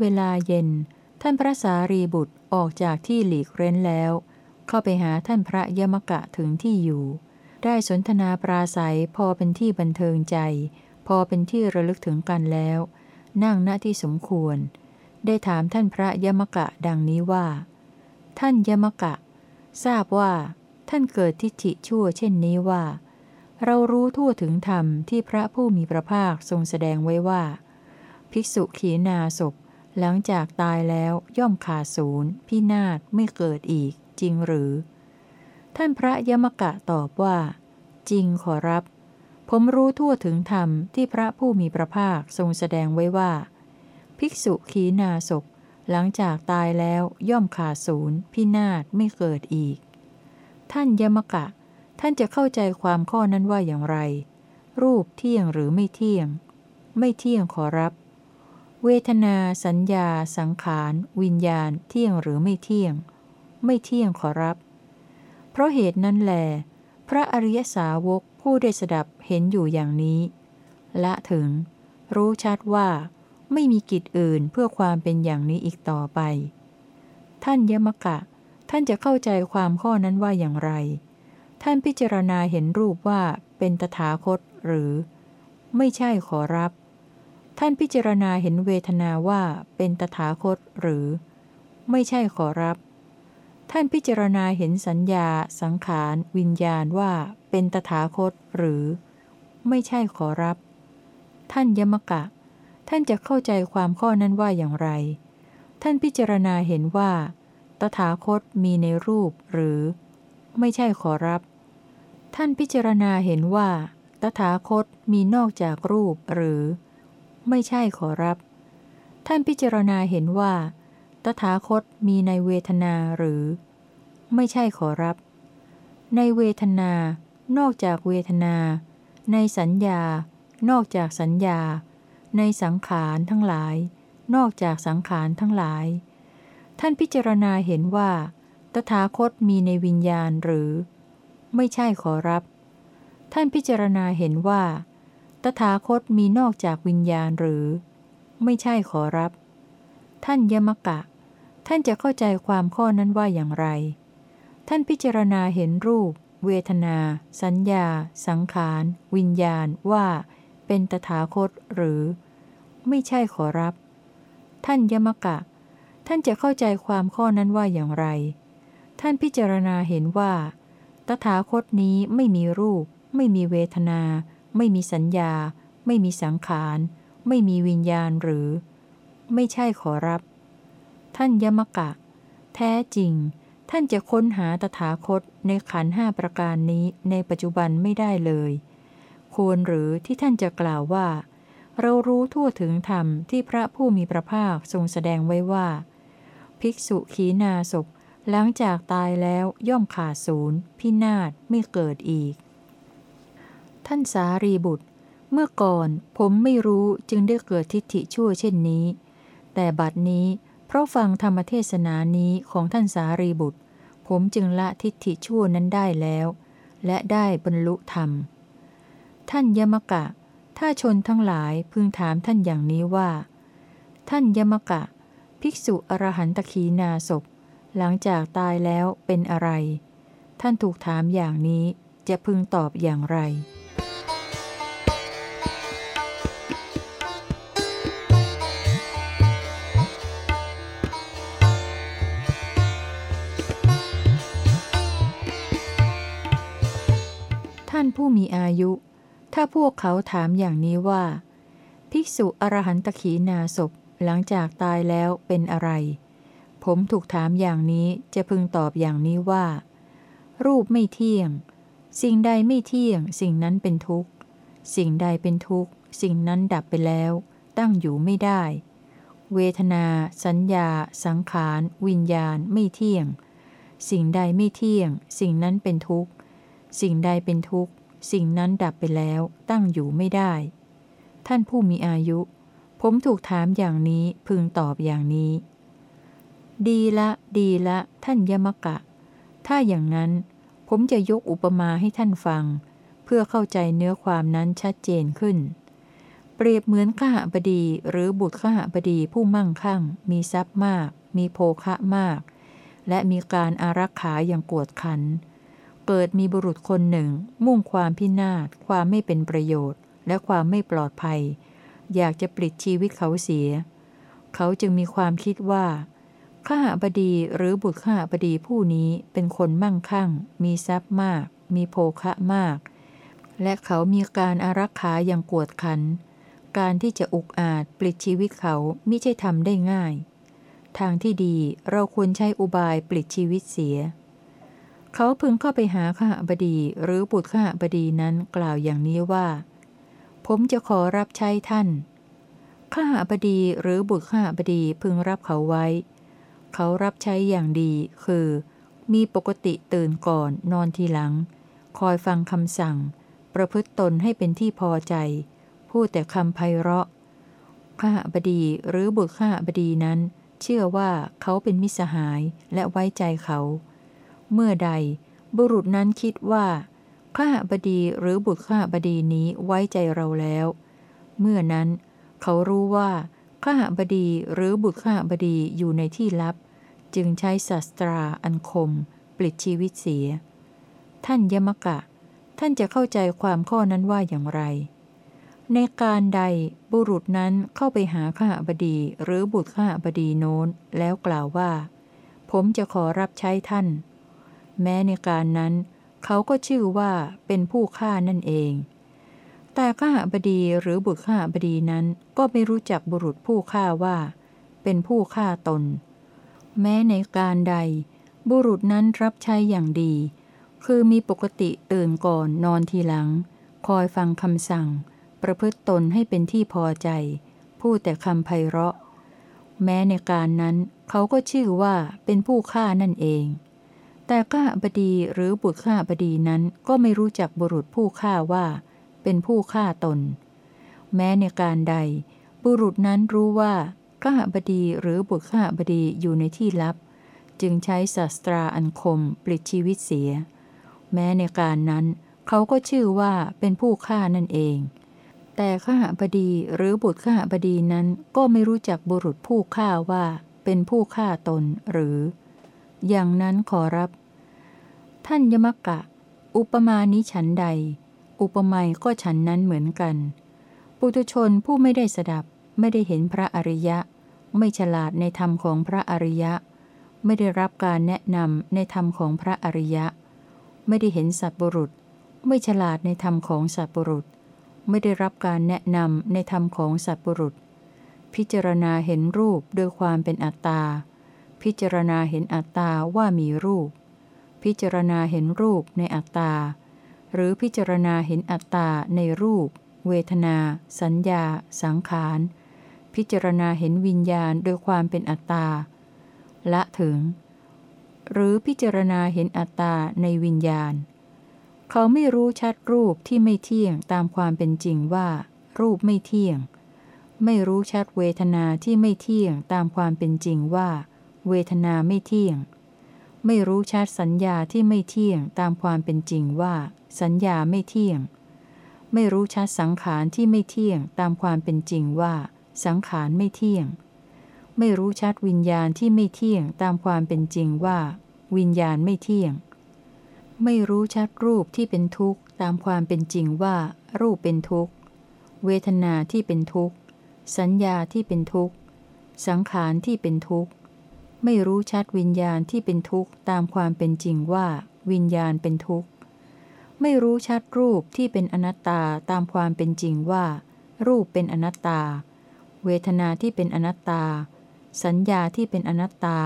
เวลาเย็น ท่านพระสารีบุตรออกจากที่หลีกเร้นแล้ว เข้าไปหาท่านพระยมกะถึงที่อยู่ ได้สนทนาปราศัยพอเป็นที่บันเทิงใจ พอเป็นที่ระลึกถึงกันแล้ว นั่งณที่สมควร ได้ถามท่านพระยมกะดังนี้ว่า ท่านยมกะ ทราบว่า ท่านเกิดทิฏฐิชั่วเช่นนี้ว่า เรารู้ทั่วถึงธรรมที่พระผู้มีพระภาคทรงแสดงไว้ว่า ภิกษุขีณาศพ หลังจากตายแล้วย่อมขาดศูนย์พินาศไม่เกิดอีก จริงหรือ ท่านพระยมกะตอบว่า จริงขอรับ ผมรู้ทั่วถึงธรรมที่พระผู้มีพระภาคทรงแสดงไว้ว่า ภิกษุขีณาศพหลังจากตายแล้วย่อมขาดศูนย์พินาศไม่เกิดอีก ท่านยมกะ ท่านจะเข้าใจความข้อนั้นว่าอย่างไร รูปเที่ยงหรือไม่เที่ยง ไม่เที่ยงขอรับ เวทนา สัญญา สังขาร วิญญาณ เที่ยงหรือไม่เที่ยง ไม่เที่ยงขอรับ เพราะเหตุนั้นแหลพระอริยสาวกผู้ได้สดับเห็นอยู่อย่างนี้ ละถึง รู้ชัดว่า ไม่มีกิจอื่นเพื่อความเป็นอย่างนี้อีกต่อไป ท่านยมกะ ท่านจะเข้าใจความข้อนั้นว่าอย่างไร ท่านพิจารณาเห็นรูปว่าเป็นตถาคตหรือ ไม่ใช่ขอรับ ท่านพิจารณาเห็นเวทนาว่าเป็นตถาคตหรือ ไม่ใช่ขอรับ ท่านพิจารณาเห็นสัญญา สังขาร วิญญาณว่าเป็นตถาคตหรือ ไม่ใช่ขอรับ ท่านยมกะ ท่านจะเข้าใจความข้อนั้นว่าอย่างไร ท่านพิจารณาเห็นว่า ตถาคตมีในรูปหรือ ไม่ใช่ขอรับ ท่านพิจารณาเห็นว่า ตถาคตมีนอกจากรูปหรือ ไม่ใช่ขอรับ ท่านพิจารณาเห็นว่า ตถาคตมีในเวทนาหรือ ไม่ใช่ขอรับ ในเวทนา นอกจากเวทนา ในสัญญา นอกจากสัญญา ในสังขารทั้งหลาย นอกจากสังขารทั้งหลาย ท่านพิจารณาเห็นว่า ตถาคตมีในวิญญาณหรือ ไม่ใช่ขอรับ ท่านพิจารณาเห็นว่า ตถาคตมีนอกจากวิญญาณหรือ ไม่ใช่ขอรับ ท่านยมกะ ท่านจะเข้าใจความข้อนั้นว่าอย่างไร ท่านพิจารณาเห็นรูป เวทนา สัญญา สังขาร วิญญาณว่า เป็นตถาคตหรือ ไม่ใช่ขอรับ ท่านยมกะ ท่านจะเข้าใจความข้อนั้นว่าอย่างไร ท่านพิจารณาเห็นว่า ตถาคตนี้ไม่มีรูป ไม่มีเวทนา ไม่มีสัญญา ไม่มีสังขาร ไม่มีวิญญาณหรือ ไม่ใช่ขอรับ ท่านยมกะ แท้จริง ท่านจะค้นหาตถาคตในขันห้าประการนี้ในปัจจุบันไม่ได้เลย ควรหรือที่ท่านจะกล่าวว่า เรารู้ทั่วถึงธรรมที่พระผู้มีพระภาคทรงแสดงไว้ว่า ภิกษุขีนาศพหลังจากตายแล้วย่อมขาดศูนย์พินาศไม่เกิดอีก ท่านสารีบุตร เมื่อก่อนผมไม่รู้จึงได้เกิดทิฏฐิชั่วเช่นนี้ แต่บัดนี้เพราะฟังธรรมเทศนานี้ของท่านสารีบุตร ผมจึงละทิฏฐิชั่วนั้นได้แล้ว และได้บรรลุธรรม ท่านยมกะ ถ้าชนทั้งหลายพึงถามท่านอย่างนี้ว่า ท่านยมกะ ภิกษุอรหันตขีนาศพหลังจากตายแล้วเป็นอะไร ท่านถูกถามอย่างนี้จะพึงตอบอย่างไร ผู้มีอายุ ถ้าพวกเขาถามอย่างนี้ว่า ภิกษุอรหันตขีนาศพหลังจากตายแล้วเป็นอะไร ผมถูกถามอย่างนี้จะพึงตอบอย่างนี้ว่า รูปไม่เที่ยง สิ่งใดไม่เที่ยง สิ่งนั้นเป็นทุกข์ สิ่งใดเป็นทุกข์ สิ่งนั้นดับไปแล้ว ตั้งอยู่ไม่ได้ เวทนา สัญญา สังขาร วิญญาณไม่เที่ยง สิ่งใดไม่เที่ยง สิ่งนั้นเป็นทุกข์ สิ่งใดเป็นทุกข์ สิ่งนั้นดับไปแล้วตั้งอยู่ไม่ได้ ท่านผู้มีอายุ ผมถูกถามอย่างนี้พึงตอบอย่างนี้ ดีละ ดีละ ท่านยมกะ ถ้าอย่างนั้นผมจะยกอุปมาให้ท่านฟัง เพื่อเข้าใจเนื้อความนั้นชัดเจนขึ้น เปรียบเหมือนข้าบดีหรือบุตรข้าบดีผู้มั่งคั่ง มีทรัพย์มาก มีโภคะมาก และมีการอารักขาอย่างกวดขันเเกิดมีบุรุษคนหนึ่ง มุ่งความพินาศ ความไม่เป็นประโยชน์ และความไม่ปลอดภัย อยากจะปลิดชีวิตเขาเสีย เขาจึงมีความคิดว่าข้าหบดีหรือบุตรข้าหบดีผู้นี้เป็นคนมั่งคั่ง มีทรัพย์มาก มีโภคะมาก และเขามีการอารักขาอย่างกวดขัน การที่จะอุกอาจปลิดชีวิตเขาไม่ใช่ทำได้ง่าย ทางที่ดีเราควรใช้อุบายปลิดชีวิตเสีย เขาพึงเข้าไปหาข้าบดีหรือบุตรข้าบดีนั้นกล่าวอย่างนี้ว่า ผมจะขอรับใช้ท่าน ข้าบดีหรือบุตรข้าบดีพึงรับเขาไว้ เขารับใช้อย่างดีคือ มีปกติตื่นก่อนนอนทีหลัง คอยฟังคำสั่ง ประพฤติตนให้เป็นที่พอใจ พูดแต่คำไพเราะ ข้าบดีหรือบุตรข้าบดีนั้น เชื่อว่าเขาเป็นมิสหายและไว้ใจเขา เมื่อใด บุรุษนั้นคิดว่า ข้าบดีหรือบุตรข้าบดีนี้ไว้ใจเราแล้ว เมื่อนั้น เขารู้ว่า ข้าบดีหรือบุตรข้าบดีอยู่ในที่ลับ จึงใช้ศาสตราอันคม ปลิดชีวิตเสีย ท่านยมกะ ท่านจะเข้าใจความข้อนั้นว่าอย่างไร ในการใดบุรุษนั้นเข้าไปหาข้าบดีหรือบุตรข้าบดีโน้นแล้วกล่าวว่า ผมจะขอรับใช้ท่าน แม้ในการนั้น เขาก็ชื่อว่าเป็นผู้ฆ่านั่นเอง แต่ข้าบดีหรือบุตรข้าบดีนั้นก็ไม่รู้จักบุรุษผู้ฆ่าว่า เป็นผู้ฆ่าตน แม้ในการใด บุรุษนั้นรับใช้อย่างดี คือมีปกติตื่นก่อนนอนทีหลัง คอยฟังคำสั่ง ประพฤติตนให้เป็นที่พอใจ พูดแต่คำไพเราะ แม้ในการนั้นเขาก็ชื่อว่าเป็นผู้ฆ่านั่นเอง แต่ข้าบดีหรือบุตรข้าบดีนั้นก็ไม่รู้จักบุรุษผู้ฆ่าว่า เป็นผู้ฆ่าตน แม้ในการใด บุรุษนั้นรู้ว่าข้าบดีหรือบุตรข้าบดีอยู่ในที่ลับ จึงใช้ศาสตราอันคมปลิดชีวิตเสีย แม้ในการนั้น เขาก็ชื่อว่าเป็นผู้ฆ่านั่นเอง แต่ข้าบดีหรือบุตรข้าบดีนั้นก็ไม่รู้จักบุรุษผู้ฆ่าว่า เป็นผู้ฆ่าตนหรือ อย่างนั้นขอรับ ท่านยมกะ อุปมาณิฉันใด อุปมาก็ฉันนั้นเหมือนกัน ปุถุชนผู้ไม่ได้สดับ ไม่ได้เห็นพระอริยะ ไม่ฉลาดในธรรมของพระอริยะ ไม่ได้รับการแนะนำในธรรมของพระอริยะ ไม่ได้เห็นสัตบุรุษ ไม่ฉลาดในธรรมของสัตบุรุษ ไม่ได้รับการแนะนำในธรรมของสัตบุรุษ พิจารณาเห็นรูปโดยความเป็นอัตตาพิจารณาเห็นอัตตาว่ามีรูป พิจารณาเห็นรูปในอัตตา หรือพิจารณาเห็นอัตตาในรูป เวทนา สัญญา สังขาร พิจารณาเห็นวิญญาณโดยความเป็นอัตตา ละถึง หรือพิจารณาเห็นอัตตาในวิญญาณ เขาไม่รู้ชัดรูปที่ไม่เที่ยงตามความเป็นจริงว่า รูปไม่เที่ยง ไม่รู้ชัดเวทนาที่ไม่เที่ยงตามความเป็นจริงว่า เวทนาไม่เที่ยง ไม่รู้ชัดสัญญาที่ไม่เที่ยงตามความเป็นจริงว่า สัญญาไม่เที่ยง ไม่รู้ชัดสังขารที่ไม่เที่ยงตามความเป็นจริงว่า สังขารไม่เที่ยง ไม่รู้ชัดวิญญาณที่ไม่เที่ยงตามความเป็นจริงว่า วิญญาณไม่เที่ยง ไม่รู้ชัดรูปที่เป็นทุกข์ตามความเป็นจริงว่า รูปเป็นทุกข์ เวทนาที่เป็นทุกข์ สัญญาที่เป็นทุกข์ สังขารที่เป็นทุกข์ ไม่รู้ชัดวิญญาณที่เป็นทุกข์ตามความเป็นจริงว่า วิญญาณเป็นทุกข์ ไม่รู้ชัดรูปที่เป็นอนัตตาตามความเป็นจริงว่า รูปเป็นอนัตตา เวทนาที่เป็นอนัตตา สัญญาที่เป็นอนัตตา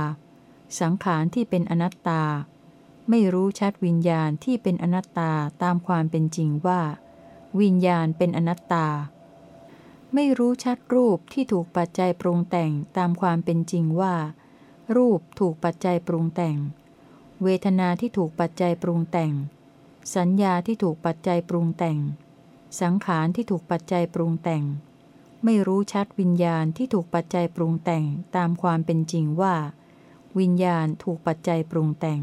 สังขารที่เป็นอนัตตา ไม่รู้ชัดวิญญาณที่เป็นอนัตตาตามความเป็นจริงว่า วิญญาณเป็นอนัตตาไม่รู้ชัดรูปที่ถูกปัจจัยปรุงแต่งตามความเป็นจริงว่า รูปถูกปัจจัยปรุงแต่ง เวทนาที่ถูกปัจจัยปรุงแต่ง สัญญาที่ถูกปัจจัยปรุงแต่ง สังขารที่ถูกปัจจัยปรุงแต่ง ไม่รู้ชัดวิญญาณที่ถูกปัจจัยปรุงแต่งตามความเป็นจริงว่า วิญญาณถูกปัจจัยปรุงแต่ง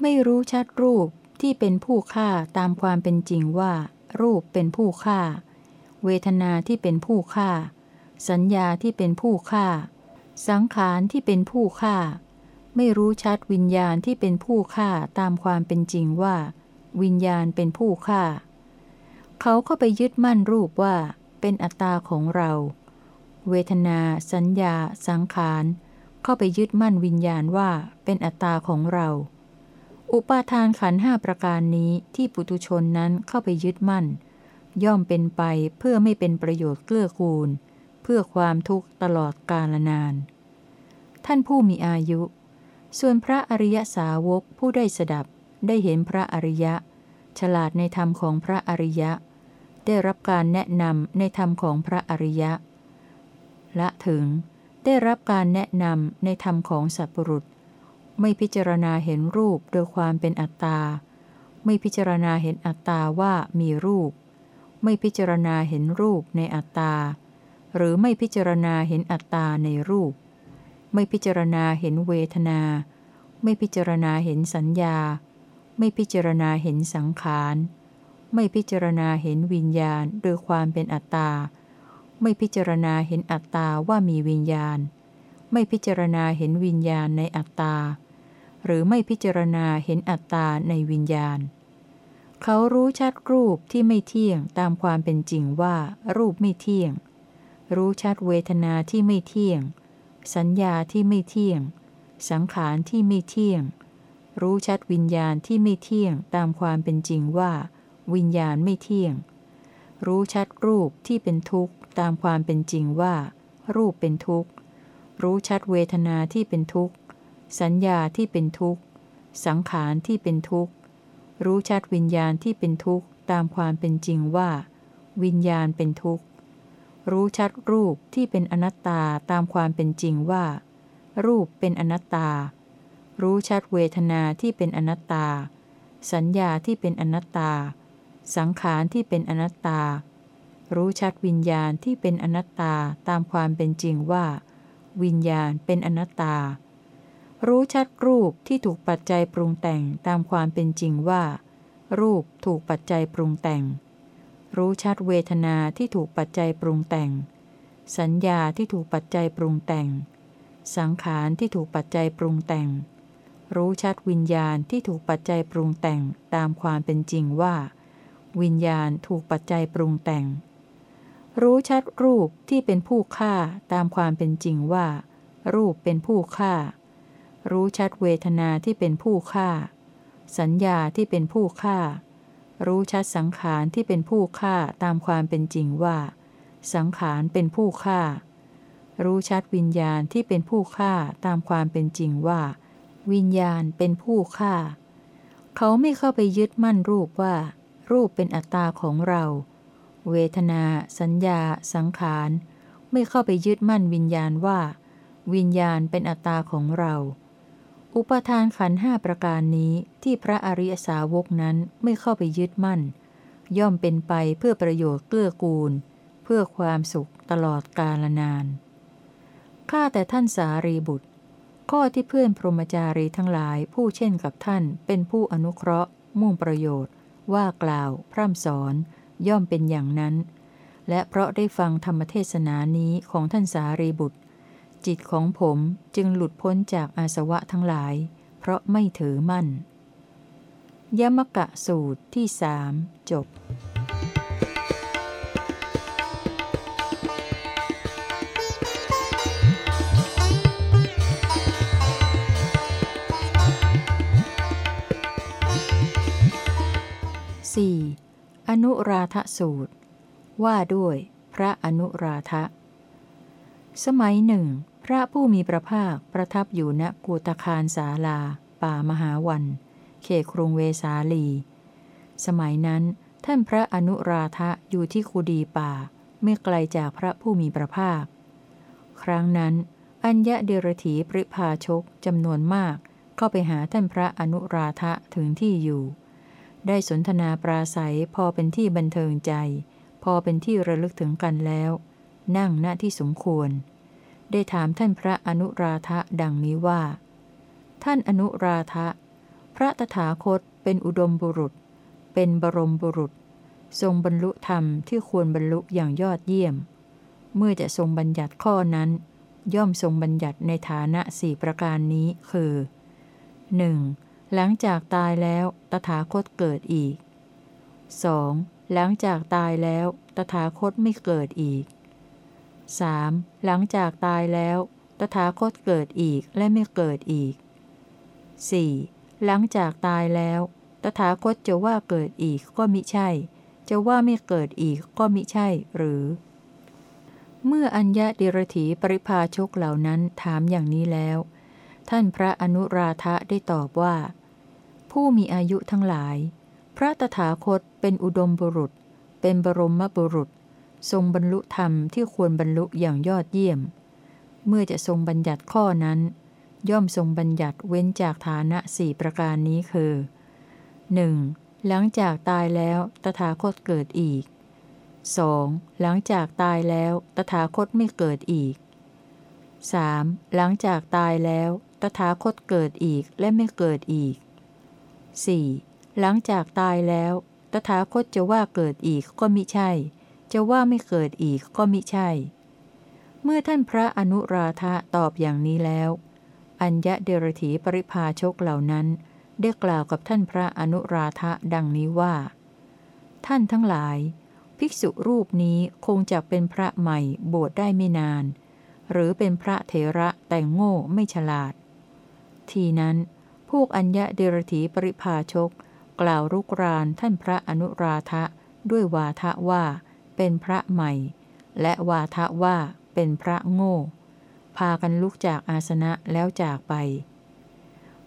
ไม่รู้ชัดรูปที่เป็นผู้ฆ่าตามความเป็นจริงว่า รูปเป็นผู้ฆ่า เวทนาที่เป็นผู้ฆ่า สัญญาที่เป็นผู้ฆ่า สังขารที่เป็นผู้ฆ่า ไม่รู้ชัดวิญญาณที่เป็นผู้ฆ่าตามความเป็นจริงว่า วิญญาณเป็นผู้ฆ่า เขาเข้าไปยึดมั่นรูปว่า เป็นอัตตาของเรา เวทนา สัญญา สังขารเข้าไปยึดมั่นวิญญาณว่าเป็นอัตตาของเรา อุปาทานขันห้าประการนี้ที่ปุตุชนนั้นเข้าไปยึดมั่น ย่อมเป็นไปเพื่อไม่เป็นประโยชน์เกื้อกูล พื่อความทุกข์ตลอดกาลนาน ท่านผู้มีอายุ ส่วนพระอริยสาวกผู้ได้สดับ ได้เห็นพระอริยะ ฉลาดในธรรมของพระอริยะ ได้รับการแนะนำในธรรมของพระอริยะ ละถึง ได้รับการแนะนำในธรรมของสัพปรุษ ไม่พิจารณาเห็นรูปโดยความเป็นอัตตา ไม่พิจารณาเห็นอัตตาว่ามีรูป ไม่พิจารณาเห็นรูปในอัตตา หรือไม่พิจารณาเห็นอัตตาในรูป ไม่พิจารณาเห็นเวทนา ไม่พิจารณาเห็นสัญญา ไม่พิจารณาเห็นสังขาร ไม่พิจารณาเห็นวิญญาณโดยความเป็นอัตตา ไม่พิจารณาเห็นอัตตาว่ามีวิญญาณ ไม่พิจารณาเห็นวิญญาณในอัตตา หรือไม่พิจารณาเห็นอัตตาในวิญญาณเขารู้ชัดรูปที่ไม่เที่ยงตามความเป็นจริงว่ารูปไม่เที่ยง รู้ชัดเวทนาที่ไม่เที่ยง สัญญาที่ไม่เที่ยง สังขารที่ไม่เที่ยง รู้ชัดวิญญาณที่ไม่เที่ยงตามความเป็นจริงว่า วิญญาณไม่เที่ยง รู้ชัดรูปที่เป็นทุกข์ตามความเป็นจริงว่า รูปเป็นทุกข์ รู้ชัดเวทนาที่เป็นทุกข์ สัญญาที่เป็นทุกข์ สังขารที่เป็นทุกข์ รู้ชัดวิญญาณที่เป็นทุกข์ตามความเป็นจริงว่า วิญญาณเป็นทุกข์ รู้ชัดรูปที่เป็นอนัตตาตามความเป็นจริงว่า รูปเป็นอนัตตา รู้ชัดเวทนาที่เป็นอนัตตา สัญญาที่เป็นอนัตตา สังขารที่เป็นอนัตตา รู้ชัดวิญญาณที่เป็นอนัตตาตามความเป็นจริงว่า วิญญาณเป็นอนัตตา รู้ชัดรูปที่ถูกปัจจัยปรุงแต่งตามความเป็นจริงว่า รูปถูกปัจจัยปรุงแต่ง รู้ชัดเวทนาที่ถูกปัจจัยปรุงแต่ง สัญญาที่ถูกปัจจัยปรุงแต่ง สังขารที่ถูกปัจจัยปรุงแต่ง รู้ชัดวิญญาณที่ถูกปัจจัยปรุงแต่งตามความเป็นจริงว่า วิญญาณถูกปัจจัยปรุงแต่ง รู้ชัดรูปที่เป็นผู้ฆ่าตามความเป็นจริงว่า รูปเป็นผู้ฆ่า รู้ชัดเวทนาที่เป็นผู้ฆ่า สัญญาที่เป็นผู้ฆ่า รู้ชัดสังขารที่เป็นผู้ฆ่าตามความเป็นจริงว่า สังขารเป็นผู้ฆ่า รู้ชัดวิญญาณที่เป็นผู้ฆ่าตามความเป็นจริงว่า วิญญาณเป็นผู้ฆ่า เขาไม่เข้าไปยึดมั่นรูปว่า รูปเป็นอัตตาของเรา เวทนา สัญญา สังขาร ไม่เข้าไปยึดมั่นวิญญาณว่า วิญญาณเป็นอัตตาของเรา อุปทานขันห้าประการนี้ที่พระอริยสาวกนั้นไม่เข้าไปยึดมั่น ย่อมเป็นไปเพื่อประโยชน์เกื้อกูล เพื่อความสุขตลอดกาลนาน ข้าแต่ท่านสารีบุตร ข้อที่เพื่อนพรหมจารีทั้งหลายผู้เช่นกับท่านเป็นผู้อนุเคราะห์ มุ่งประโยชน์ ว่ากล่าว พร่ำสอน ย่อมเป็นอย่างนั้น และเพราะได้ฟังธรรมเทศนานี้ของท่านสารีบุตร จิตของผมจึงหลุดพ้นจากอาสวะทั้งหลาย เพราะไม่ถือมั่น ยมกะสูตรที่สามจบสี่อนุราธสูตร ว่าด้วยพระอนุราธะ สมัยหนึ่ง ระผู้มีพระภาคประทับอยู่ณกูตคารสาลา ป่ามหาวัน เขตครุงเวสาลี สมัยนั้น ท่านพระอนุราธะอยู่ที่คูดีป่า ไม่ไกลจากพระผู้มีพระภาค ครั้งนั้น อัญญะเดรถีปริพาชกจำนวนมาก เข้าไปหาท่านพระอนุราธะถึงที่อยู่ ได้สนทนาปราศัยพอเป็นที่บันเทิงใจ พอเป็นที่ระลึกถึงกันแล้ว นั่งณที่สมควร ได้ถามท่านพระอนุราธะดังนี้ว่า ท่านอนุราธะ พระตถาคตเป็นอุดมบุรุษ เป็นบรมบุรุษ ทรงบรรลุธรรมที่ควรบรรลุอย่างยอดเยี่ยม เมื่อจะทรงบัญญัติข้อนั้น ย่อมทรงบัญญัติในฐานะสี่ประการนี้คือ 1. หลังจากตายแล้วตถาคตเกิดอีก 2. หลังจากตายแล้วตถาคตไม่เกิดอีก 3. หลังจากตายแล้ว ตถาคตเกิดอีกและไม่เกิดอีก 4. หลังจากตายแล้ว ตถาคตจะว่าเกิดอีกก็มิใช่ จะว่าไม่เกิดอีกก็มิใช่หรือ เมื่ออัญญาดิรถีปริภาชกเหล่านั้นถามอย่างนี้แล้ว ท่านพระอนุราธะได้ตอบว่า ผู้มีอายุทั้งหลาย พระตถาคตเป็นอุดมบุรุษ เป็นบรมบุรุษ ทรงบรรลุธรรมที่ควรบรรลุอย่างยอดเยี่ยม เมื่อจะทรงบัญญัติข้อนั้น ย่อมทรงบัญญัติเว้นจากฐานะสี่ประการนี้คือ 1. หลังจากตายแล้วตถาคตเกิดอีก 2. หลังจากตายแล้วตถาคตไม่เกิดอีก 3. หลังจากตายแล้วตถาคตเกิดอีกและไม่เกิดอีก 4. หลังจากตายแล้ว ตถาคตจะว่าเกิดอีกก็มิใช่ จะว่าไม่เกิดอีกก็มิใช่ เมื่อท่านพระอนุราธะตอบอย่างนี้แล้ว อัญญะเดรถีปริภาชกเหล่านั้น ได้กล่าวกับท่านพระอนุราธะดังนี้ว่า ท่านทั้งหลาย ภิกษุรูปนี้คงจะเป็นพระใหม่บวชได้ไม่นาน หรือเป็นพระเถระแต่งโง่ไม่ฉลาด ทีนั้น พวกอัญญะเดรถีปริภาชก กล่าวรุกรานท่านพระอนุราธะด้วยวาทะว่า เป็นพระใหม่ และวาทะว่าเป็นพระโง่ พากันลุกจากอาสนะแล้วจากไป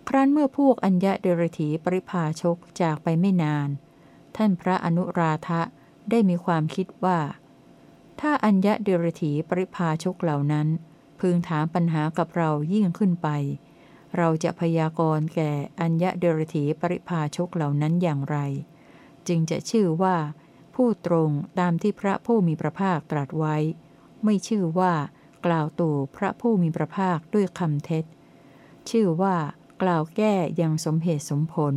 ครั้นเมื่อพวกอัญญะเดรถีปริภาชกจากไปไม่นาน ท่านพระอนุราธะได้มีความคิดว่า ถ้าอัญญะเดรถีปริภาชกเหล่านั้น พึงถามปัญหากับเรายิ่งขึ้นไป เราจะพยากรณ์แก่อัญญะเดรถีปริภาชกเหล่านั้นอย่างไร จึงจะชื่อว่า ผู้ตรงตามที่พระผู้มีพระภาคตรัสไว้ ไม่ชื่อว่า กล่าวตู่พระผู้มีพระภาคด้วยคำเท็จ ชื่อว่า กล่าวแก้อย่างสมเหตุสมผล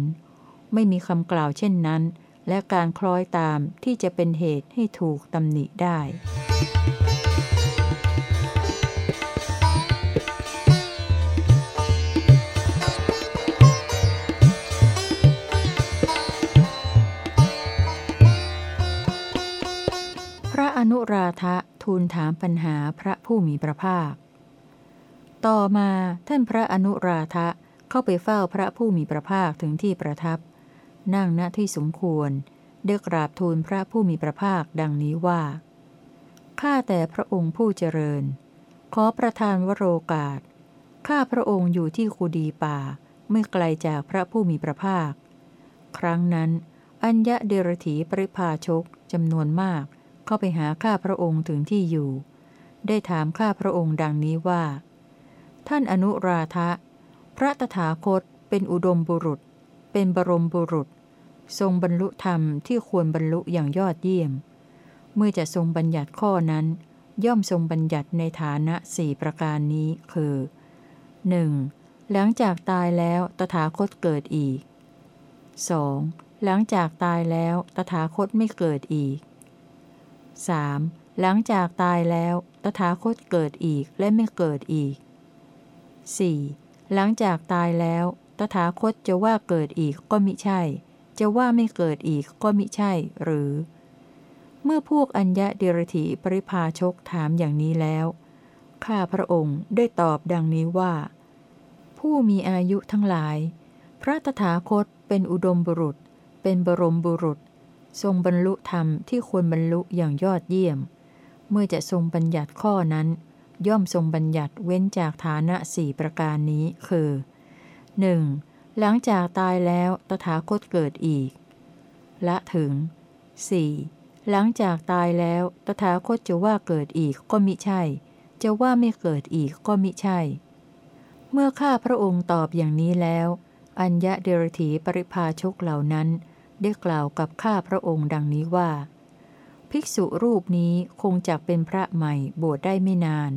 ไม่มีคำกล่าวเช่นนั้น และการคล้อยตามที่จะเป็นเหตุให้ถูกตำหนิได้ นุราธะทูลถามปัญหาพระผู้มีพระภาค ต่อมาท่านพระอนุราธะเข้าไปเฝ้าพระผู้มีพระภาคถึงที่ประทับ นั่งณที่สมควรได้กราบทูลพระผู้มีพระภาคดังนี้ว่า ข้าแต่พระองค์ผู้เจริญ ขอประทานวโรกาส ข้าพระองค์อยู่ที่คูดีป่า ไม่ไกลจากพระผู้มีพระภาค ครั้งนั้น อัญญะเดรถีปริภาชกจำนวนมาก เข้าไปหาข้าพระองค์ถึงที่อยู่ ได้ถามข้าพระองค์ดังนี้ว่า ท่านอนุราธะ พระตถาคตเป็นอุดมบุรุษ เป็นบรมบุรุษ ทรงบรรลุธรรมที่ควรบรรลุอย่างยอดเยี่ยม เมื่อจะทรงบัญญัติข้อนั้น ย่อมทรงบัญญัติในฐานะสี่ประการนี้คือ 1. หลังจากตายแล้วตถาคตเกิดอีก 2. หลังจากตายแล้วตถาคตไม่เกิดอีก 3. หลังจากตายแล้ว ตถาคตเกิดอีกและไม่เกิดอีก 4. หลังจากตายแล้ว ตถาคตจะว่าเกิดอีกก็มิใช่ จะว่าไม่เกิดอีกก็มิใช่ หรือ เมื่อพวกอัญญะเดรถีปริภาชกถามอย่างนี้แล้ว ข้าพระองค์ได้ตอบดังนี้ว่า ผู้มีอายุทั้งหลาย พระตถาคตเป็นอุดมบุรุษ เป็นบรมบุรุษ ทรงบรรลุธรรมที่ควรบรรลุอย่างยอดเยี่ยม เมื่อจะทรงบัญญัติข้อนั้น ย่อมทรงบัญญัติเว้นจากฐานะสี่ประการนี้คือ 1. หลังจากตายแล้วตถาคตเกิดอีก ละถึง 4. หลังจากตายแล้วตถาคตจะว่าเกิดอีกก็มิใช่ จะว่าไม่เกิดอีกก็มิใช่ เมื่อข้าพระองค์ตอบอย่างนี้แล้ว อัญญะเดรถีปริภาชกเหล่านั้น ได้กล่าวกับข้าพระองค์ดังนี้ว่า ภิกษุรูปนี้คงจะเป็นพระใหม่บวชได้ไม่นาน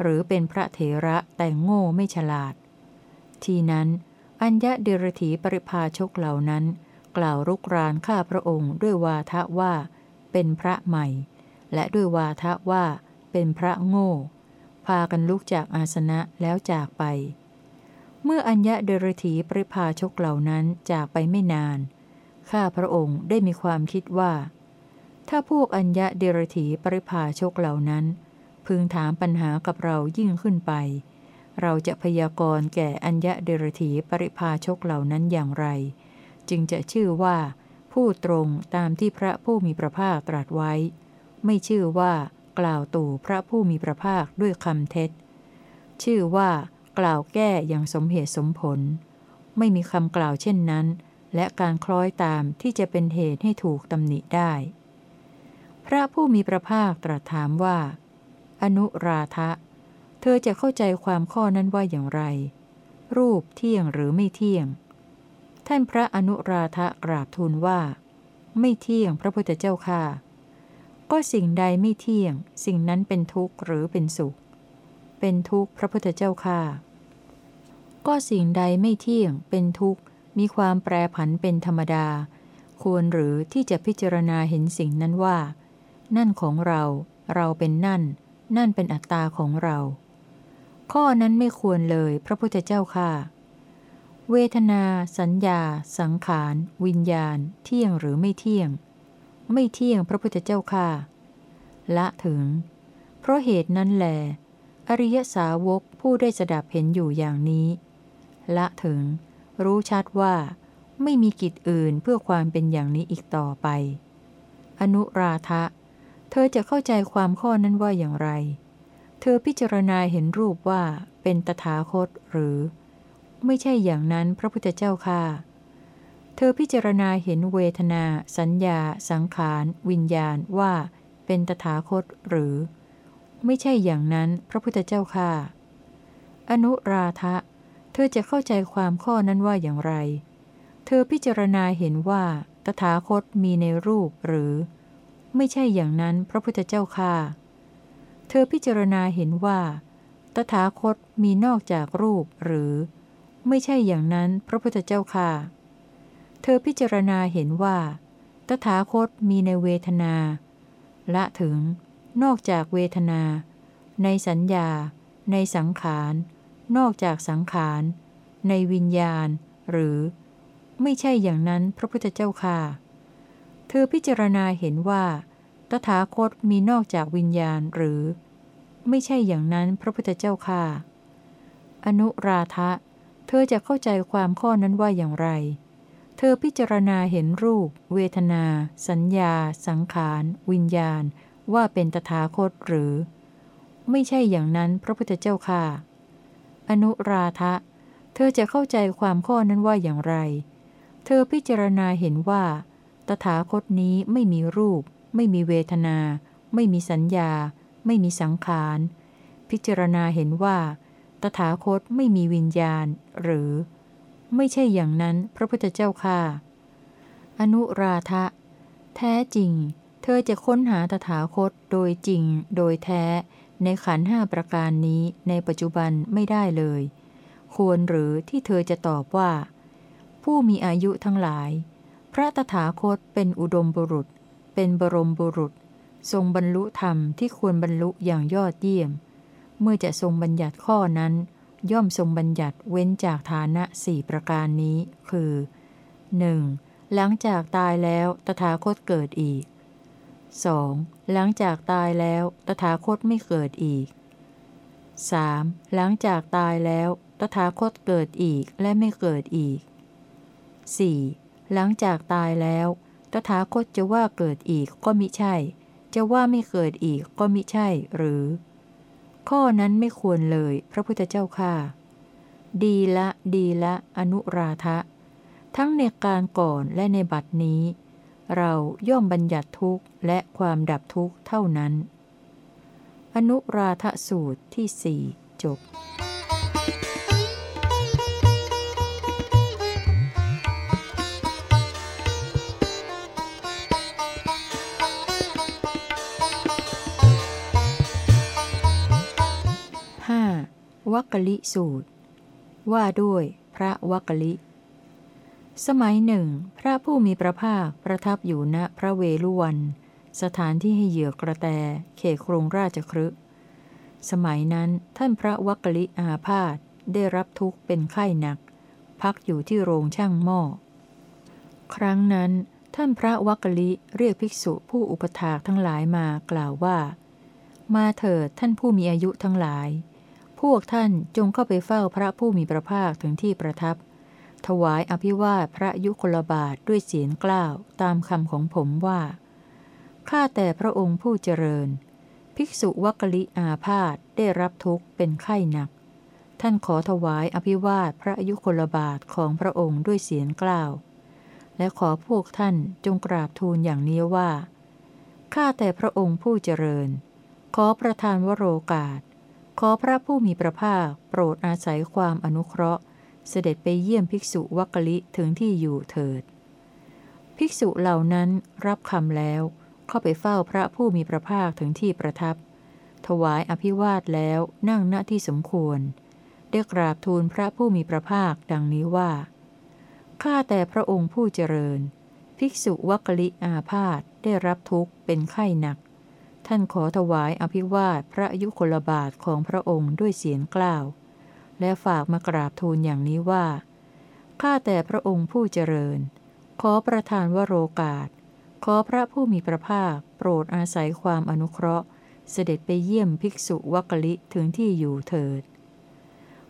หรือเป็นพระเถระแต่งโง่ไม่ฉลาด ทีนั้น อัญญะเดรถีปริภาชกเหล่านั้น กล่าวรุกรานข้าพระองค์ด้วยวาทะว่า เป็นพระใหม่ และด้วยวาทะว่าเป็นพระโง่ พากันลุกจากอาสนะแล้วจากไป เมื่ออัญญะเดรถีปริพาชกเหล่านั้นจากไปไม่นาน ข้าพระองค์ได้มีความคิดว่า ถ้าพวกอัญญะเดรถีปริพาชกเหล่านั้น พึงถามปัญหากับเรายิ่งขึ้นไป เราจะพยากรณ์แก่อัญญะเดรถีปริพาชกเหล่านั้นอย่างไร จึงจะชื่อว่าผู้ตรงตามที่พระผู้มีพระภาคตรัสไว้ ไม่ชื่อว่ากล่าวตู่พระผู้มีพระภาคด้วยคำเท็จ ชื่อว่ากล่าวแก้อย่างสมเหตุสมผล ไม่มีคำกล่าวเช่นนั้น และการคล้อยตามที่จะเป็นเหตุให้ถูกตำหนิได้ พระผู้มีพระภาคตรัสถามว่า อนุราธะเธอจะเข้าใจความข้อนั้นว่าอย่างไร รูปเที่ยงหรือไม่เที่ยง ท่านพระอนุราธะกราบทูลว่า ไม่เที่ยงพระพุทธเจ้าค่ะ ก็สิ่งใดไม่เที่ยง สิ่งนั้นเป็นทุกข์หรือเป็นสุข เป็นทุกข์พระพุทธเจ้าค่ะก็สิ่งใดไม่เที่ยงเป็นทุกข์ มีความแปรผันเป็นธรรมดา ควรหรือที่จะพิจารณาเห็นสิ่งนั้นว่า นั่นของเรา เราเป็นนั่น นั่นเป็นอัตตาของเรา ข้อนั้นไม่ควรเลยพระพุทธเจ้าค่ะ เวทนา สัญญา สังขาร วิญญาณ เที่ยงหรือไม่เที่ยง ไม่เที่ยงพระพุทธเจ้าค่ะ ละถึง เพราะเหตุนั้นแหลอริยสาวกผู้ได้สดับเห็นอยู่อย่างนี้ ละถึง รู้ชัดว่า ไม่มีกิจอื่นเพื่อความเป็นอย่างนี้อีกต่อไป อนุราธะเธอจะเข้าใจความข้อนั้นว่าอย่างไร เธอพิจารณาเห็นรูปว่าเป็นตถาคตหรือ ไม่ใช่อย่างนั้นพระพุทธเจ้าค่ะ เธอพิจารณาเห็นเวทนา สัญญา สังขาร วิญญาณว่าเป็นตถาคตหรือ ไม่ใช่อย่างนั้นพระพุทธเจ้าค่ะ อนุราธะ เธอจะเข้าใจความข้อนั้นว่าอย่างไร เธอพิจารณาเห็นว่า ตถาคตมีในรูปหรือ ไม่ใช่อย่างนั้นพระพุทธเจ้าค่ะเธอพิจารณาเห็นว่า ตถาคตมีนอกจากรูปหรือ ไม่ใช่อย่างนั้นพระพุทธเจ้าค่ะเธอพิจารณาเห็นว่า ตถาคตมีในเวทนา ละถึง นอกจากเวทนา ในสัญญา ในสังขาร นอกจากสังขาร ในวิญญาณ หรือ ไม่ใช่อย่างนั้นพระพุทธเจ้าค่ะ เธอพิจารณาเห็นว่า ตถาคตมีนอกจากวิญญาณหรือ ไม่ใช่อย่างนั้นพระพุทธเจ้าค่ะ อนุราธะเธอจะเข้าใจความข้อนั้นว่าอย่างไร เธอพิจารณาเห็นรูป เวทนา สัญญา สังขาร วิญญาณ ว่าเป็นตถาคตหรือ ไม่ใช่อย่างนั้นพระพุทธเจ้าค่ะ อนุราธะเธอจะเข้าใจความข้อนั้นว่าอย่างไร เธอพิจารณาเห็นว่า ตถาคตนี้ไม่มีรูป ไม่มีเวทนา ไม่มีสัญญา ไม่มีสังขาร พิจารณาเห็นว่า ตถาคตไม่มีวิญญาณ หรือ ไม่ใช่อย่างนั้นพระพุทธเจ้าค่ะ อนุราธะแท้จริง เธอจะค้นหาตถาคตโดยจริง โดยแท้ ในขันห้าประการนี้ในปัจจุบันไม่ได้เลย ควรหรือที่เธอจะตอบว่า ผู้มีอายุทั้งหลาย พระตถาคตเป็นอุดมบุรุษ เป็นบรมบุรุษ ทรงบรรลุธรรมที่ควรบรรลุอย่างยอดเยี่ยม เมื่อจะทรงบัญญัติข้อนั้น ย่อมทรงบัญญัติเว้นจากฐานะสี่ประการนี้ คือ 1. หลังจากตายแล้วตถาคตเกิดอีก 2. หลังจากตายแล้ว ตถาคตไม่เกิดอีก 3. หลังจากตายแล้ว ตถาคตเกิดอีกและไม่เกิดอีก 4. หลังจากตายแล้ว ตถาคตจะว่าเกิดอีกก็มิใช่ จะว่าไม่เกิดอีกก็มิใช่หรือ ข้อนั้นไม่ควรเลย พระพุทธเจ้าค่ะ ดีละ ดีละ อนุราธะทั้งในการก่อนและในบัดนี้ เราย่อมบัญญัติทุกข์และความดับทุกข์เท่านั้น อนุราธสูตรที่สี่จบ 5. วักกลิสูตร ว่าด้วยพระวักกลิ สมัยหนึ่ง พระผู้มีพระภาคประทับอยู่ณพระเวลุวัน สถานที่ให้เหยื่อกระแต เขตกรุงราชครึสมัยนั้นท่านพระวักลิอาพาธได้รับทุกข์เป็นไข้หนัก พักอยู่ที่โรงช่างหม้อ ครั้งนั้น ท่านพระวักกลิเรียกภิกษุผู้อุปถากทั้งหลายมากล่าวว่า มาเถิดท่านผู้มีอายุทั้งหลาย พวกท่านจงเข้าไปเฝ้าพระผู้มีพระภาคถึงที่ประทับ ถวายอภิวาทพระยุคลบาทด้วยเสียงกล้าวตามคำของผมว่า ข้าแต่พระองค์ผู้เจริญ ภิกษุวักลิอาพาธได้รับทุกข์เป็นไข้หนัก ท่านขอถวายอภิวาทพระยุคลบาทของพระองค์ด้วยเสียงกล้าว และขอพวกท่านจงกราบทูลอย่างนี้ว่า ข้าแต่พระองค์ผู้เจริญ ขอประทานวโรกาส ขอพระผู้มีพระภาคโปรดอาศัยความอนุเคราะห์ เสด็จไปเยี่ยมภิกษุวักกลิถึงที่อยู่เถิด ภิกษุเหล่านั้นรับคำแล้ว เข้าไปเฝ้าพระผู้มีพระภาคถึงที่ประทับ ถวายอภิวาทแล้วนั่งณที่สมควร ได้กราบทูลพระผู้มีพระภาคดังนี้ว่า ข้าแต่พระองค์ผู้เจริญ ภิกษุวักลิอาพาธได้รับทุกข์เป็นไข้หนัก ท่านขอถวายอภิวาทพระยุคลบาทของพระองค์ด้วยเสียงกล้าว และฝากมากราบทูลอย่างนี้ว่า ข้าแต่พระองค์ผู้เจริญ ขอประทานวโรกาส ขอพระผู้มีพระภาค โปรดอาศัยความอนุเคราะห์ เสด็จไปเยี่ยมภิกษุวักลิถึงที่อยู่เถิด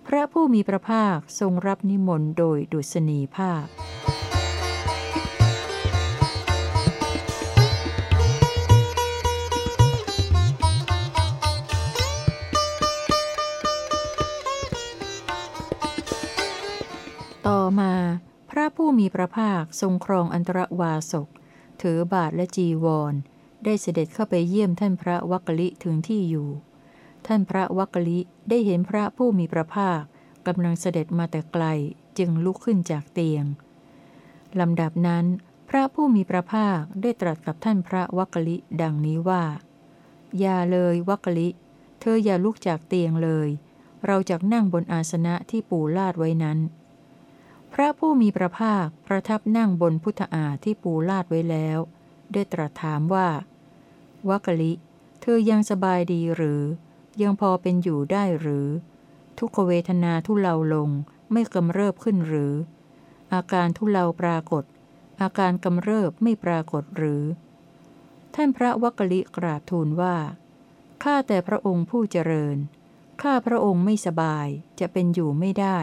พระผู้มีพระภาคทรงรับนิมนต์โดยดุษณีภาพ ต่อมาพระผู้มีพระภาคทรงครองอันตรวาสก ถือบาทและจีวร ได้เสด็จเข้าไปเยี่ยมท่านพระวักลิถึงที่อยู่ ท่านพระวักลิได้เห็นพระผู้มีพระภาคกำลังเสด็จมาแต่ไกลจึงลุกขึ้นจากเตียงลำดับนั้น พระผู้มีพระภาคได้ตรัสกับท่านพระวักลิดังนี้ว่า อย่าเลยวักกลิ เธออย่าลุกจากเตียงเลย เราจะนั่งบนอาสนะที่ปูลาดไว้นั้น พระผู้มีพระภาคประทับนั่งบนพุทธาที่ปูลาดไว้แล้ว ได้ตรัสถามว่าวักลิ เธอยังสบายดีหรือ ยังพอเป็นอยู่ได้หรือ ทุกขเวทนาทุเลาลงไม่กำเริบขึ้นหรือ อาการทุเลาปรากฏ อาการกำเริบไม่ปรากฏหรือ ท่านพระวักกลิกราบทูลว่าข้าแต่พระองค์ผู้เจริญข้าพระองค์ไม่สบายจะเป็นอยู่ไม่ได้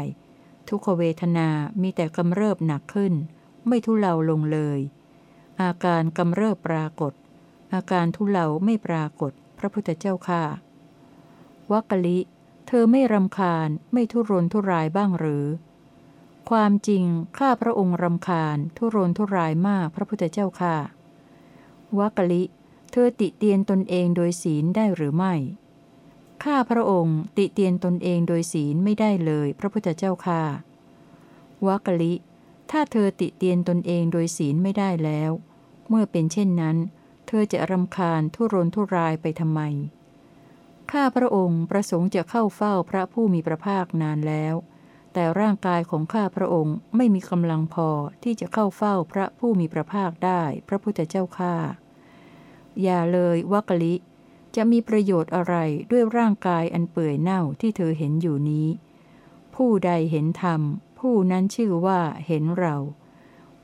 ทุกขเวทนามีแต่กำเริบหนักขึ้น ไม่ทุเลาลงเลย อาการกำเริบปรากฏ อาการทุเลาไม่ปรากฏ พระพุทธเจ้าข้าวักลิ เธอไม่รำคาญไม่ทุรนทุรายบ้างหรือ ความจริงข้าพระองค์รำคาญทุรนทุรายมากพระพุทธเจ้าค่ะวักลิ เธอติเตียนตนเองโดยศีลได้หรือไม่ ข้าพระองค์ติเตียนตนเองโดยศีลไม่ได้เลยพระพุทธเจ้าค่ะวักลิ ถ้าเธอติเตียนตนเองโดยศีลไม่ได้แล้ว เมื่อเป็นเช่นนั้น เธอจะรำคาญทุรนทุรายไปทำไม ข้าพระองค์ประสงค์จะเข้าเฝ้าพระผู้มีพระภาคนานแล้ว แต่ร่างกายของข้าพระองค์ไม่มีกำลังพอที่จะเข้าเฝ้าพระผู้มีพระภาคได้ พระพุทธเจ้าข้าอย่าเลยวักลิ จะมีประโยชน์อะไรด้วยร่างกายอันเปื่อยเน่าที่เธอเห็นอยู่นี้ ผู้ใดเห็นธรรม ผู้นั้นชื่อว่าเห็นเรา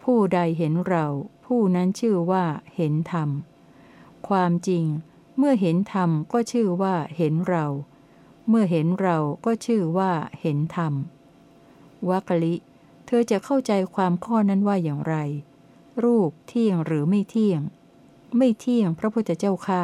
ผู้ใดเห็นเรา ผู้นั้นชื่อว่าเห็นธรรม ความจริง เมื่อเห็นธรรมก็ชื่อว่าเห็นเรา เมื่อเห็นเราก็ชื่อว่าเห็นธรรมวักลิ เธอจะเข้าใจความข้อนั้นว่าอย่างไร รูปเที่ยงหรือไม่เที่ยง ไม่เที่ยงพระพุทธเจ้าค่า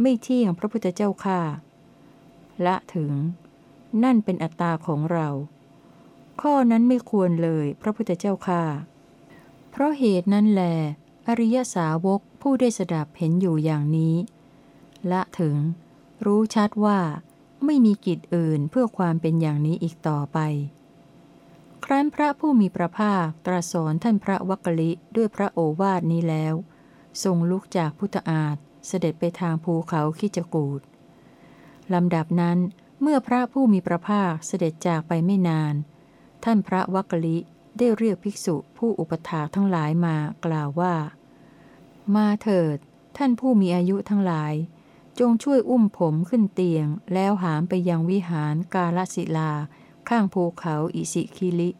ไม่เที่ยงพระพุทธเจ้าค่ะละถึง นั่นเป็นอัตตาของเรา ข้อนั้นไม่ควรเลยพระพุทธเจ้าค่ะเพราะเหตุนั้นแล อริยสาวกผู้ได้สดับเห็นอยู่อย่างนี้ ละถึง รู้ชัดว่า ไม่มีกิจอื่นเพื่อความเป็นอย่างนี้อีกต่อไป ครั้นพระผู้มีพระภาคตรัสสอนท่านพระวักกลิด้วยพระโอวาทนี้แล้ว ทรงลุกจากพุทธอาฏ เสด็จไปทางภูเขาคิจกูดลำดับนั้นเมื่อพระผู้มีพระภาคเสด็จจากไปไม่นาน ท่านพระวักลิได้เรียกภิกษุผู้อุปถาทั้งหลายมากล่าวว่า มาเถิด ท่านผู้มีอายุทั้งหลาย จงช่วยอุ้มผมขึ้นเตียง แล้วหามไปยังวิหารกาลสิลา ข้างภูเขาอิสิคิลิ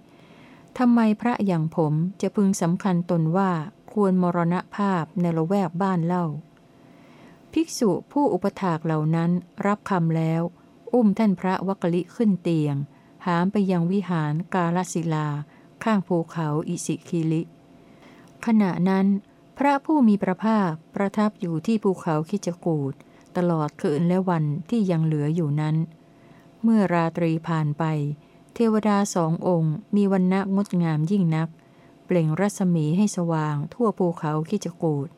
ทำไมพระอย่างผมจะพึงสำคัญตนว่าควรมรณภาพในละแวกบ้านเล่า ภิกษุผู้อุปถากเหล่านั้นรับคำแล้ว อุ้มท่านพระวักลิขึ้นเตียง หามไปยังวิหารกาลสิลา ข้างภูเขาอิสิคิลิ ขณะนั้น พระผู้มีพระภาคประทับอยู่ที่ภูเขาคิจกูดตลอดคืนและวันที่ยังเหลืออยู่นั้น เมื่อราตรีผ่านไป เทวดาสององค์มีวันณะงดงามยิ่งนัก เปล่งรัศมีให้สว่างทั่วภูเขาคิจกูด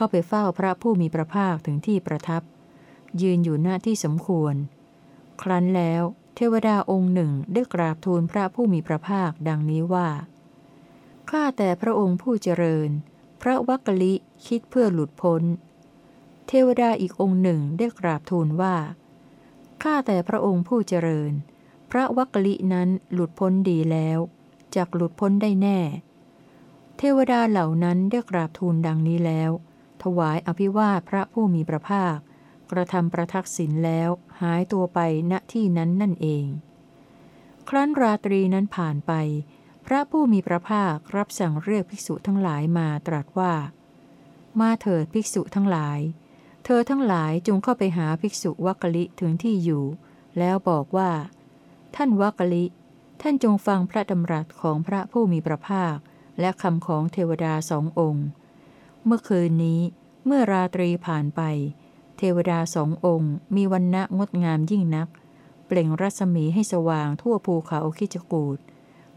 เข้าไปเฝ้าพระผู้มีพระภาคถึงที่ประทับ ยืนอยู่หน้าที่สมควร ครั้นแล้วเทวดาองค์หนึ่งได้กราบทูลพระผู้มีพระภาคดังนี้ว่าข้าแต่พระองค์ผู้เจริญ พระวักกลิคิดเพื่อหลุดพ้น เทวดาอีกองค์หนึ่งได้กราบทูลว่าข้าแต่พระองค์ผู้เจริญ พระวักกลินั้นหลุดพ้นดีแล้วจากหลุดพ้นได้แน่ เทวดาเหล่านั้นได้กราบทูลดังนี้แล้ว ถวายอภิวาทพระผู้มีพระภาค กระทำประทักษิณแล้วหายตัวไปณที่นั้นนั่นเอง ครั้นราตรีนั้นผ่านไป พระผู้มีพระภาครับสั่งเรียกภิกษุทั้งหลายมาตรัสว่า มาเถิดภิกษุทั้งหลาย เธอทั้งหลายจงเข้าไปหาภิกษุวักลิถึงที่อยู่ แล้วบอกว่า ท่านวักกลิ ท่านจงฟังพระดำรัสของพระผู้มีพระภาคและคำของเทวดาสององค์ เมื่อคืนนี้เมื่อราตรีผ่านไป เทวดาสององค์ มีวันณะงดงามยิ่งนัก เปล่งรัศมีให้สว่างทั่วภูเขาคิจกูด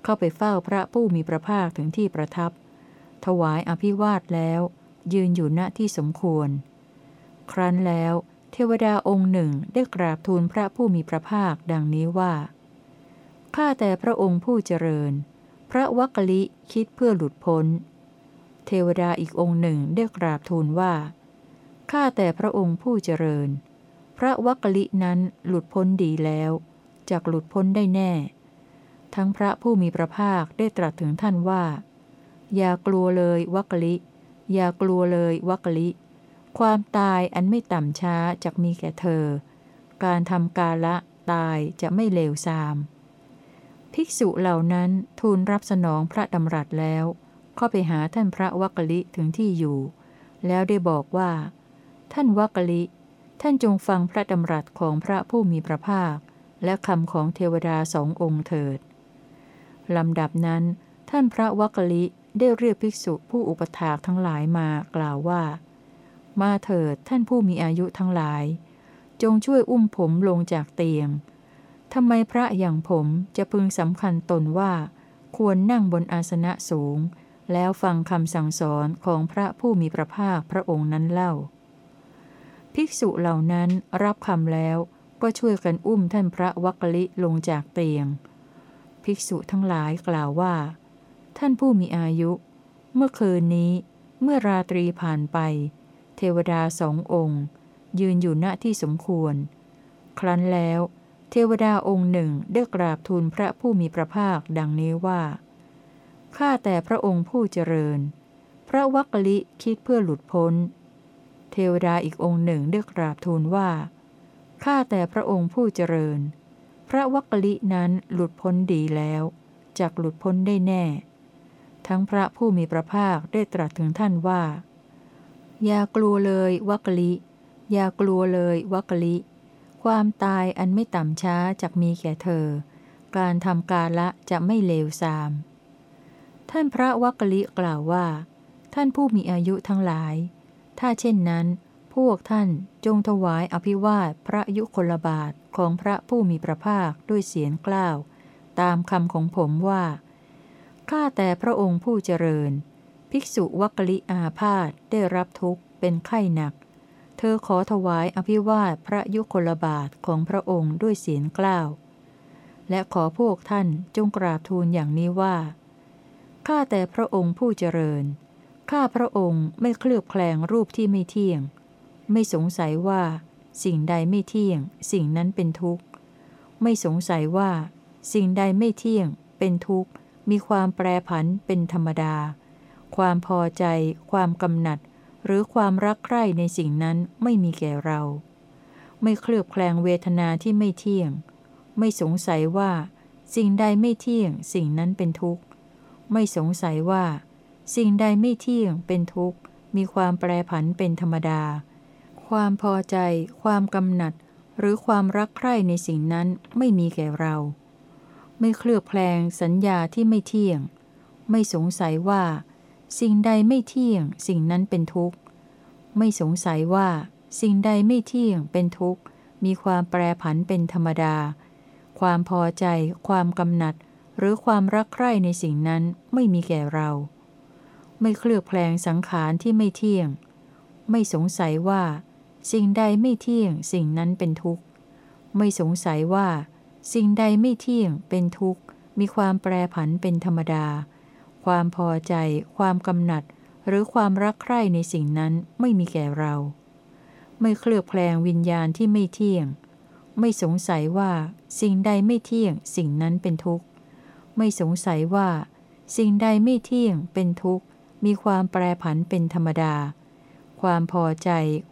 เข้าไปเฝ้าพระผู้มีพระภาคถึงที่ประทับ ถวายอภิวาทแล้ว ยืนอยู่ณที่สมควร ครั้นแล้ว เทวดาองค์หนึ่งได้กราบทูลพระผู้มีพระภาคดังนี้ว่าข้าแต่พระองค์ผู้เจริญ พระวักกลิคิดเพื่อหลุดพ้น เทวดาอีกองค์หนึ่งได้กราบทูลว่า ข้าแต่พระองค์ผู้เจริญ พระวักลินั้นหลุดพ้นดีแล้วจากหลุดพ้นได้แน่ ทั้งพระผู้มีพระภาคได้ตรัสถึงท่านว่า อย่ากลัวเลยวักลิ อย่ากลัวเลยวักลิ ความตายอันไม่ต่ำช้าจะมีแก่เธอ การทำกาละตายจะไม่เลวทราม ภิกษุเหล่านั้นทูลรับสนองพระดำรัสแล้ว เข้าไปหาท่านพระวักกลิถึงที่อยู่ แล้วได้บอกว่า ท่านวักกลิ ท่านจงฟังพระดำรัสของพระผู้มีพระภาค และคำของเทวดาสององค์เถิดลำดับนั้น ท่านพระวักกลิได้เรียกภิกษุผู้อุปถากทั้งหลายมากล่าวว่า มาเถิดท่านผู้มีอายุทั้งหลาย จงช่วยอุ้มผมลงจากเตียงทำไมพระอย่างผมจะพึงสำคัญตนว่า ควรนั่งบนอาสนะสูง แล้วฟังคำสั่งสอนของพระผู้มีพระภาคพระองค์นั้นเล่า ภิกษุเหล่านั้นรับคำแล้วก็ช่วยกันอุ้มท่านพระวักลิลงจากเตียง ภิกษุทั้งหลายกล่าวว่า ท่านผู้มีอายุ เมื่อคืนนี้ เมื่อราตรีผ่านไป เทวดาสององค์ ยืนอยู่ณที่สมควร ครั้นแล้ว เทวดาองค์หนึ่งได้กราบทูลพระผู้มีพระภาคดังนี้ว่า ข้าแต่พระองค์ผู้เจริญ พระวักลิคิดเพื่อหลุดพ้น เทวดาอีกองค์หนึ่งได้กราบทูลว่า ข้าแต่พระองค์ผู้เจริญ พระวักลินั้นหลุดพ้นดีแล้วจากหลุดพ้นได้แน่ ทั้งพระผู้มีพระภาคได้ตรัสถึงท่านว่า อย่ากลัวเลยวักลิ อย่ากลัวเลยวักลิ ความตายอันไม่ต่ำช้าจะมีแก่เธอ การทำกาละจะไม่เลวทราม ท่านพระวักลิกล่าวว่า ท่านผู้มีอายุทั้งหลาย ถ้าเช่นนั้น พวกท่านจงถวายอภิวาทพระยุคลบาทของพระผู้มีพระภาคด้วยเสียงกล้าว ตามคำของผมว่า ข้าแต่พระองค์ผู้เจริญ ภิกษุวักลิอาพาธได้รับทุกข์เป็นไข้หนัก เธอขอถวายอภิวาทพระยุคลบาทของพระองค์ด้วยเสียงกล้าว และขอพวกท่านจงกราบทูลอย่างนี้ว่า ข้าแต่พระองค์ผู้เจริญ ข้าพระองค์ไม่เคลือบแคลงรูปที่ไม่เที่ยง ไม่สงสัยว่า สิ่งใดไม่เที่ยง สิ่งนั้นเป็นทุกข์ ไม่สงสัยว่า สิ่งใดไม่เที่ยง เป็นทุกข์ มีความแปรผันเป็นธรรมดา ความพอใจ ความกำหนัด หรือความรักใคร่ในสิ่งนั้นไม่มีแก่เรา ไม่เคลือบแคลงเวทนาที่ไม่เที่ยง ไม่สงสัยว่า สิ่งใดไม่เที่ยง สิ่งนั้นเป็นทุกข์ ไม่สงสัยว่า สิ่งใดไม่เที่ยงเป็นทุกข์ มีความแปรผันเป็นธรรมดา ความพอใจ ความกำหนัด หรือความรักใคร่ในสิ่งนั้นไม่มีแก่เรา ไม่เคลือบแคลงสัญญาที่ไม่เที่ยง ไม่สงสัยว่า สิ่งใดไม่เที่ยง สิ่งนั้นเป็นทุกข์ ไม่สงสัยว่า สิ่งใดไม่เที่ยงเป็นทุกข์ มีความแปรผันเป็นธรรมดา ความพอใจ ความกำหนัด หรือความรักใคร่ในสิ่งนั้นไม่มีแก่เรา ไม่เคลือบแคลงสังขารที่ไม่เที่ยง ไม่สงสัยว่า สิ่งใดไม่เที่ยงสิ่งนั้นเป็นทุกข์ ไม่สงสัยว่า สิ่งใดไม่เที่ยงเป็นทุกข์ มีความแปรผันเป็นธรรมดา ความพอใจ ความกำหนัด หรือความรักใคร่ในสิ่งนั้นไม่มีแก่เรา ไม่เคลือบแคลงวิญญาณที่ไม่เที่ยง ไม่สงสัยว่าสิ่งใดไม่เที่ยงสิ่งนั้นเป็นทุกข์ ไม่สงสัยว่า สิ่งใดไม่เที่ยงเป็นทุกข์ มีความแปรผันเป็นธรรมดา ความพอใจ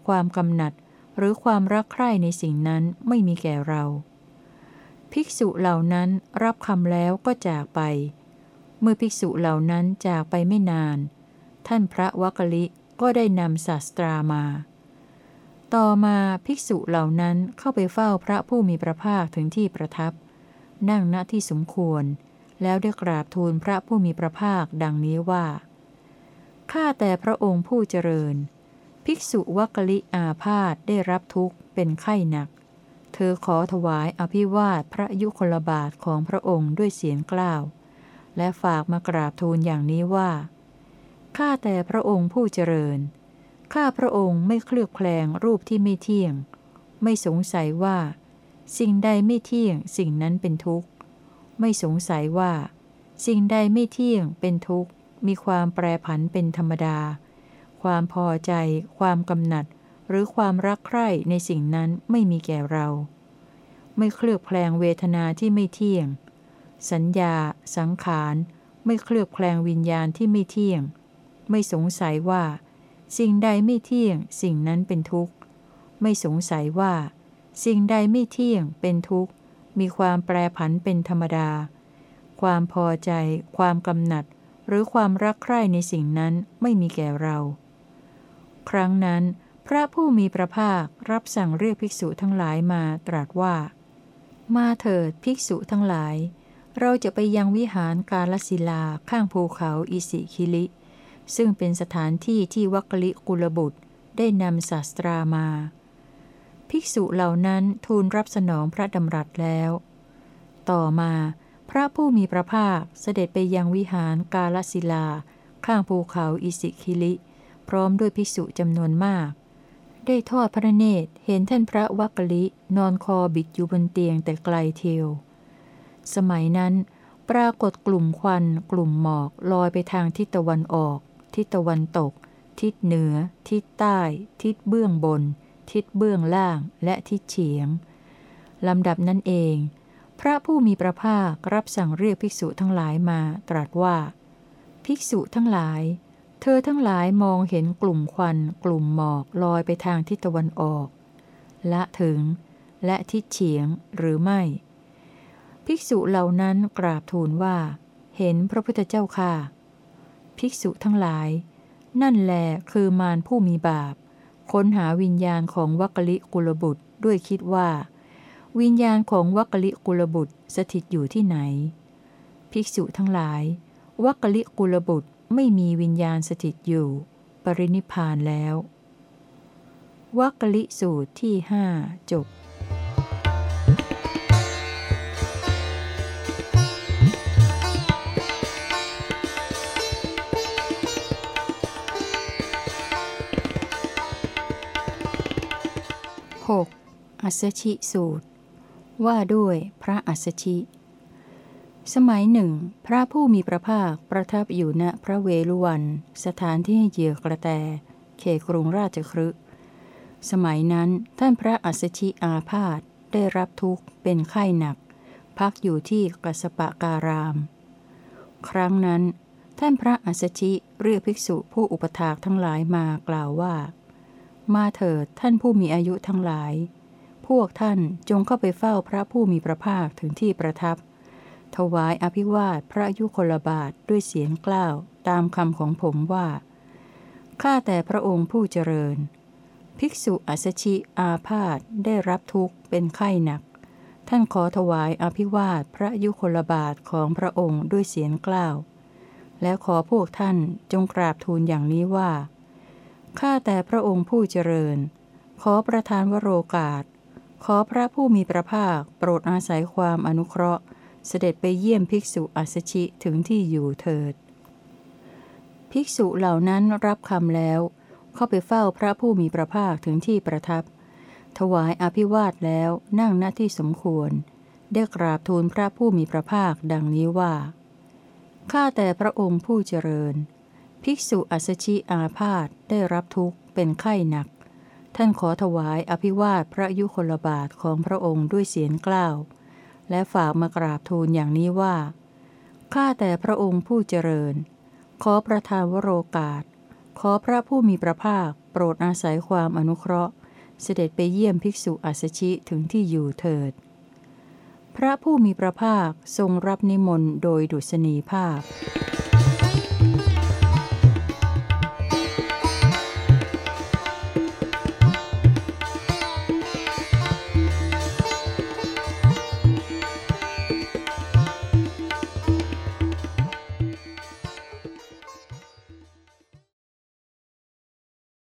ความกำหนัด หรือความรักใคร่ในสิ่งนั้นไม่มีแก่เรา ภิกษุเหล่านั้นรับคำแล้วก็จากไป เมื่อภิกษุเหล่านั้นจากไปไม่นาน ท่านพระวักลิก็ได้นำศาสตรามา ต่อมาภิกษุเหล่านั้นเข้าไปเฝ้าพระผู้มีพระภาคถึงที่ประทับ นั่งณที่สมควร แล้วได้กราบทูลพระผู้มีพระภาคดังนี้ว่า ข้าแต่พระองค์ผู้เจริญ ภิกษุวักลิอาพาธได้รับทุกข์เป็นไข้หนัก เธอขอถวายอภิวาทพระยุคลบาทของพระองค์ด้วยเสียงกล้าว และฝากมากราบทูลอย่างนี้ว่า ข้าแต่พระองค์ผู้เจริญ ข้าพระองค์ไม่เคลือบแคลงรูปที่ไม่เที่ยง ไม่สงสัยว่า สิ่งใดไม่เที่ยงสิ่งนั้นเป็นทุกข์ ไม่สงสัยว่า สิ่งใดไม่เที่ยงเป็นทุกข์ มีความแปรผันเป็นธรรมดา ความพอใจ ความกำหนัด หรือความรักใคร่ในสิ่งนั้นไม่มีแก่เรา ไม่เคลือบแคลงเวทนาที่ไม่เที่ยง สัญญา สังขาร ไม่เคลือบแคลงวิญญาณที่ไม่เที่ยง ไม่สงสัยว่า สิ่งใดไม่เที่ยง สิ่งนั้นเป็นทุกข์ ไม่สงสัยว่า สิ่งใดไม่เที่ยงเป็นทุกข์ มีความแปรผันเป็นธรรมดา ความพอใจ ความกำหนัด หรือความรักใคร่ในสิ่งนั้นไม่มีแก่เรา ครั้งนั้น พระผู้มีพระภาครับสั่งเรียกภิกษุทั้งหลายมาตรัสว่า มาเถิดภิกษุทั้งหลาย เราจะไปยังวิหารกาลศิลาข้างภูเขาอิสิคิลิ ซึ่งเป็นสถานที่ที่วัคลิกุลบุตรได้นำศาสตรามา ภิกษุเหล่านั้นทูลรับสนองพระดำรัสแล้ว ต่อมาพระผู้มีพระภาคเสด็จไปยังวิหารกาลศิลา ข้างภูเขาอิสิคิลิ พร้อมด้วยภิกษุจำนวนมาก ได้ทอดพระเนตรเห็นท่านพระวักลิ นอนคอบิดอยู่บนเตียงแต่ไกลเทียว สมัยนั้น ปรากฏกลุ่มควัน กลุ่มหมอกลอยไปทางทิศตะวันออก ทิศตะวันตก ทิศเหนือ ทิศใต้ ทิศเบื้องบน ทิศเบื้องล่างและทิศเฉียงลำดับนั้นเอง พระผู้มีพระภาครับสั่งเรียกภิกษุทั้งหลายมาตรัสว่า ภิกษุทั้งหลาย เธอทั้งหลายมองเห็นกลุ่มควัน กลุ่มหมอกลอยไปทางทิศตะวันออก ละถึง และทิศเฉียงหรือไม่ ภิกษุเหล่านั้นกราบทูลว่า เห็นพระพุทธเจ้าค่ะ ภิกษุทั้งหลาย นั่นแหลคือมารผู้มีบาป ค้นหาวิญญาณของวัคลิกุลบุตรด้วยคิดว่า วิญญาณของวัคลิกุลบุตรสถิตอยู่ที่ไหน ภิกษุทั้งหลายวัคลิกุลบุตรไม่มีวิญญาณสถิตอยู่ ปรินิพานแล้ววัคลิสูตรที่ห้าจบ 6. อัสชิสูตร ว่าด้วยพระอัสชิ สมัยหนึ่ง พระผู้มีพระภาคประทับอยู่ณพระเวลุวัน สถานที่เหยื่อกระแต เขกรุงราชครึสมัยนั้นท่านพระอัสชิอาพาธได้รับทุกข์เป็นไข้หนัก พักอยู่ที่กัสปะการาม ครั้งนั้น ท่านพระอัสสชิเรียกภิกษุผู้อุปถากทั้งหลายมากล่าวว่า มาเถิดท่านผู้มีอายุทั้งหลาย พวกท่านจงเข้าไปเฝ้าพระผู้มีพระภาคถึงที่ประทับ ถวายอภิวาทพระยุคลบาทด้วยเสียงกล้าวตามคำของผมว่า ข้าแต่พระองค์ผู้เจริญ ภิกษุอัสชิอาพาธได้รับทุกข์เป็นไข้หนัก ท่านขอถวายอภิวาทพระยุคลบาทของพระองค์ด้วยเสียงกล้าว และขอพวกท่านจงกราบทูลอย่างนี้ว่า ข้าแต่พระองค์ผู้เจริญ ขอประทานวโรกาส ขอพระผู้มีพระภาคโปรดอาศัยความอนุเคราะห์ เสด็จไปเยี่ยมภิกษุอัสสชิถึงที่อยู่เถิด ภิกษุเหล่านั้นรับคำแล้ว เข้าไปเฝ้าพระผู้มีพระภาคถึงที่ประทับ ถวายอภิวาทแล้วนั่งหน้าที่สมควร ได้กราบทูลพระผู้มีพระภาคดังนี้ว่า ข้าแต่พระองค์ผู้เจริญ ภิกษุอัสชิอาพาธได้รับทุกข์เป็นไข้หนัก ท่านขอถวายอภิวาทพระยุคลบาทของพระองค์ด้วยเสียงกล้าว และฝากมากราบทูลอย่างนี้ว่า ข้าแต่พระองค์ผู้เจริญ ขอประทานวโรกาส ขอพระผู้มีพระภาค โปรดอาศัยความอนุเคราะห์ เสด็จไปเยี่ยมภิกษุอัสสชิถึงที่อยู่เถิด พระผู้มีพระภาคทรงรับนิมนต์โดยดุษณีภาพ